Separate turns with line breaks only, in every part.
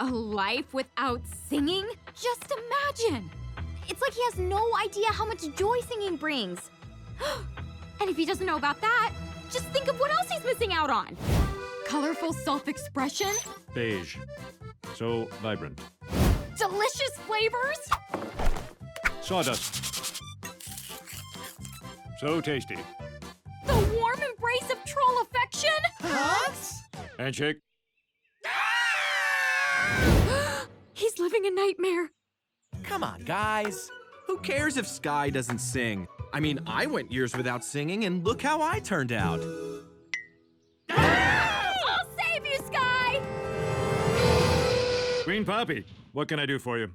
A life without singing? Just imagine! It's like he has no idea how much joy singing brings. and if he doesn't know about that, just think of what else he's missing out on. Colorful self expression,
Beige. So vibrant.
delicious flavors,
Sawdust. So tasty.
the warm embrace of troll affection.
Hugs?
Handshake.
He's living a nightmare.
Come on, guys. Who cares if Sky doesn't sing? I mean, I went years without singing, and look how I turned out. Ah!
I'll save you, Sky!
Queen Poppy. What can I do for you?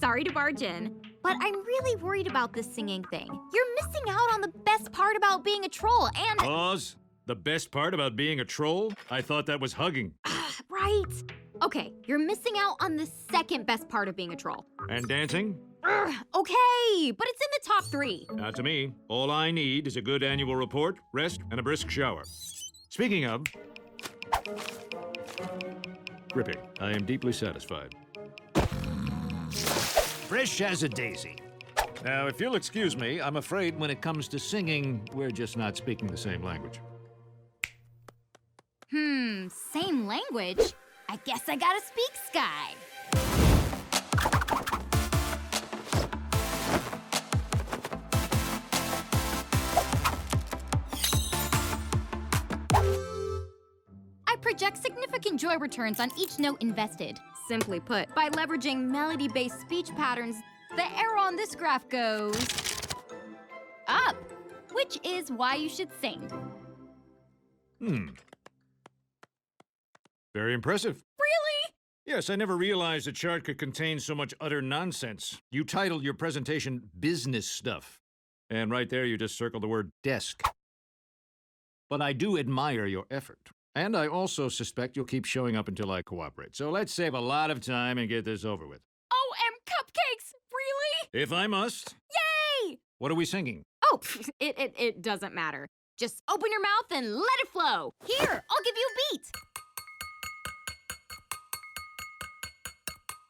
Sorry to barge in, but I'm really worried about this singing thing. You're missing out on the best part about being a troll, and.
Pause. The best part about being a troll? I thought that was hugging.
right. Okay, you're missing out on the second best part of being a troll.
And dancing?
Ugh, okay, but it's in the top three.
Not to me. All I need is a good annual report, rest, and a brisk shower. Speaking of. Rippy, I am deeply satisfied. Fresh as a daisy. Now, if you'll excuse me, I'm afraid when it comes to singing, we're just not speaking the same language.
Hmm, same language? I guess I gotta speak Sky. I project significant joy returns on each note invested. Simply put, by leveraging melody based speech patterns, the arrow on this graph goes up, which is why you should sing.
Hmm. Very impressive.
Really?
Yes, I never realized a chart could contain so much utter nonsense. You titled your presentation Business Stuff. And right there, you just circled the word desk. But I do admire your effort. And I also suspect you'll keep showing up until I cooperate. So let's save a lot of time and get this over with.
OM cupcakes! Really?
If I must.
Yay!
What are we singing?
Oh, it, it, it doesn't matter. Just open your mouth and let it flow. Here, I'll give you a beat.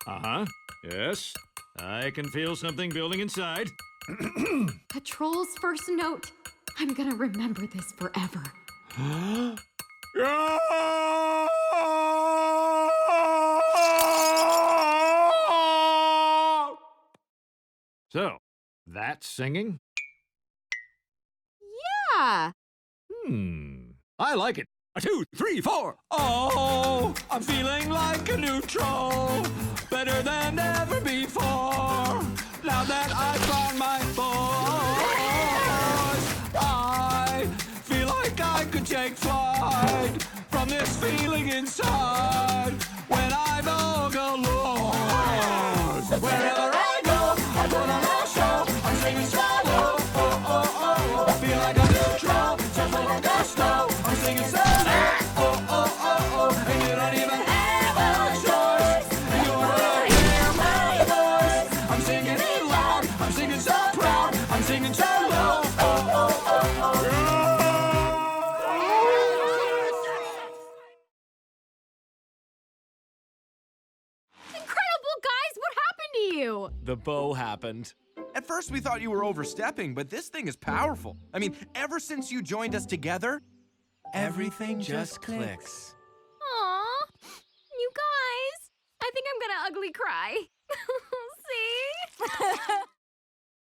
Uh huh. Yes. I can feel something building inside.
Patrol's first note. I'm gonna remember this forever.
So, that's singing?
Yeah.
Hmm. I like it. A two, three, four.
Oh, I'm feeling like a new troll, better than ever before. Now that I found my voice, I feel like I could take flight from this feeling inside when I vocalize. Wherever I go, I put on a show. I'm singing singing so proud. I'm singing solo. Oh, oh, oh, oh.
Incredible, guys! What happened to you?
The bow happened. At first, we thought you were overstepping, but this thing is powerful. I mean, ever since you joined us together, everything just clicks.
Aw, you guys. I think I'm gonna ugly cry. See?